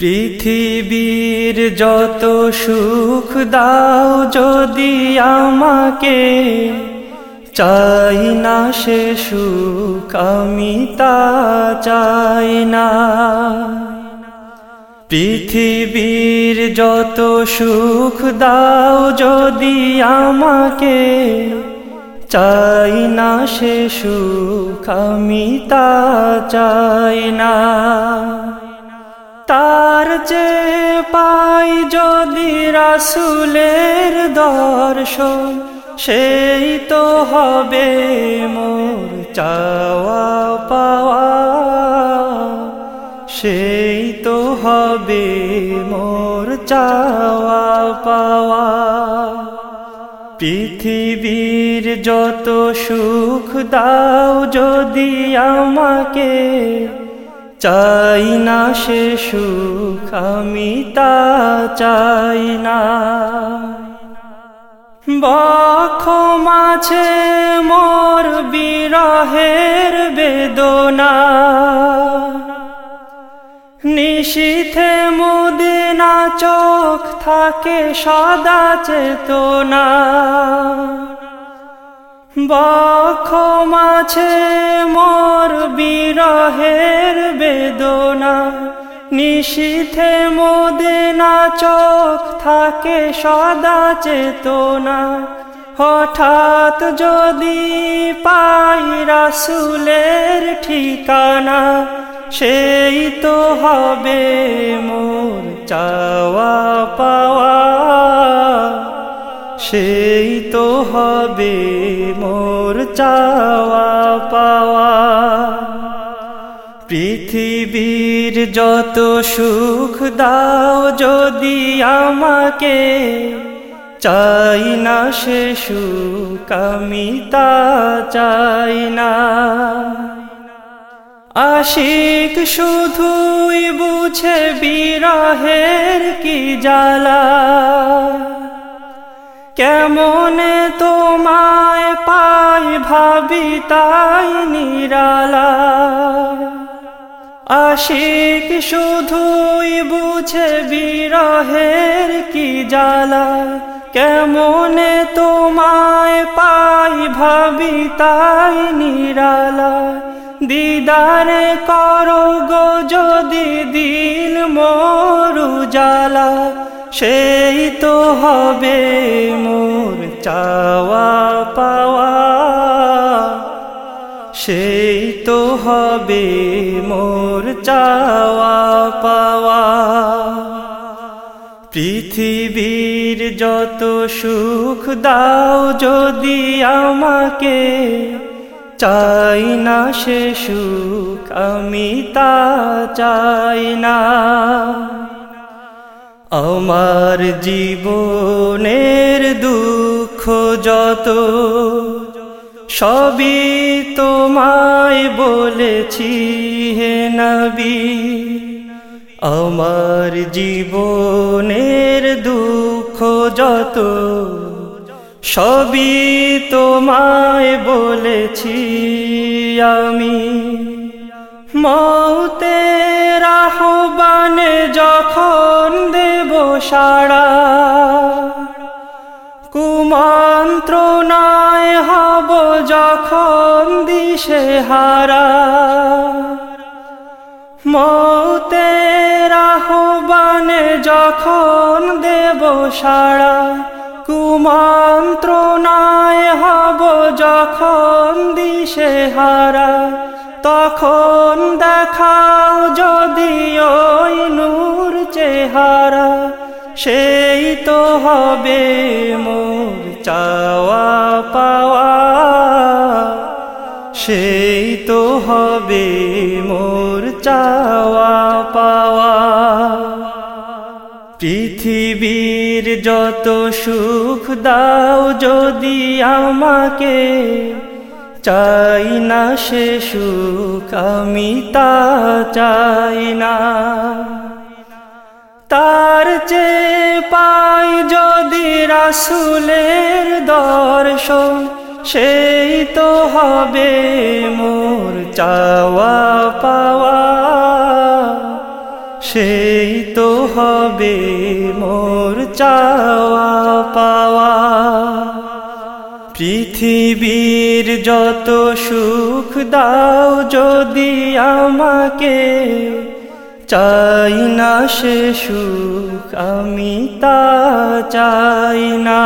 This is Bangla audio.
পৃথিবীর যত সুখ দাও যদি আমাকে, চাই না সে সুখ আমি তা চাই না। পৃথিবীর যত সুখ দাও যদি আমাকে, চাই না সে সুখ আমি তা চাই না। তার যে পাই যদি রাসুলের দর্শন, সেই তো হবে মোর চাওয়া পাওয়া। সেই তো হবে মোর চাওয়া পাওয়া। পৃথিবীর যত সুখ দাও যদি আমাকে চাই না সে সুখ, আমি তা চাই না। বখ মাঝে মোর বিরহের বেদনা। নিশীথে মুদিনা চোখ থাকে সদা চেতনা। বখ মাছে মোর বিরহের বেদনা। নিশীথে মোদেনা চোখ থাকে সদা চেতনা। হঠাৎ যদি পাই রাসুলের ঠিকানা, সেই তো হবে মোর চাওয়া পাওয়া সেই তো হবে মোর চাওয়া পাওয়া। পৃথিবীর যত সুখ দাও যদি আমাকে, চাই না সে সুখ আমি তা চাই না। আশিক শুধুই বুঝে বিরহের কি জ্বালা। কেমনে তোমায় পাই ভাবি তাই নিরালা? আশিক শুধুই বুঝে বিরহের কি জ্বালা? কেমনে তোমায় পাই ভাবি তাই নিরালা? দিদারে করো গো যদি দিল মরু জ্বালা, সেই হবে মোর চাওয়া পাওয়া। সেই তো হবে মোর চাওয়া পাওয়া। পৃথিবীর যত সুখ দাও যদি আমাকে, চাই না সে সুখ আমি তা চাই না। আমার জীবনের দুঃখ যত, সবই তোমায় বলেছি হে নবী। আমার জীবনের দুঃখ যত, সবই তোমায় বলেছি আমি। মৌতের আহ্বানে যখন সাড়া কুমন্ত্রণায় হব যখন দিশে হারা। মৌতের আহ্বানে যখন দেব সাড়া কুমন্ত্রণায় হব যখন দিশে হারা। তখন দেখাও যদি ওই নূর চেহারা। সেই তো হবে মোর চাওয়া পাওয়া। সেই তো হবে মোর চাওয়া পাওয়া। পৃথিবীর যত সুখ দাও যদি আমাকে, চাই না সে সুখ আমি তা চাই না। যে পাই যদি রাসুলের দর্শন, সেই তো হবে মোর চাওয়া পাওয়া। সেই তো হবে মোর চাওয়া পাওয়া। পৃথিবীর যত সুখ দাও যদি আমাকে চাই না সে সুখ আমি তা চাই না।